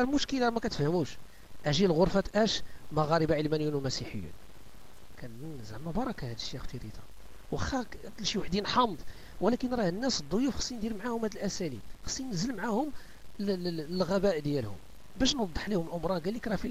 راه المشكلة ما كتفهموش. أجي لغرفة أش مغاربة علمانيون ومسيحيون. كان زعما بركة هذا الشيء أختي ريتا واخا شي وحدين حامض. ولكن راه الناس الضيوف خصني ندير معاهم هاد الأساليب. خصني ننزل معاهم الغباء ديالهم. باش نوضح لهم الأمور قال لك راه في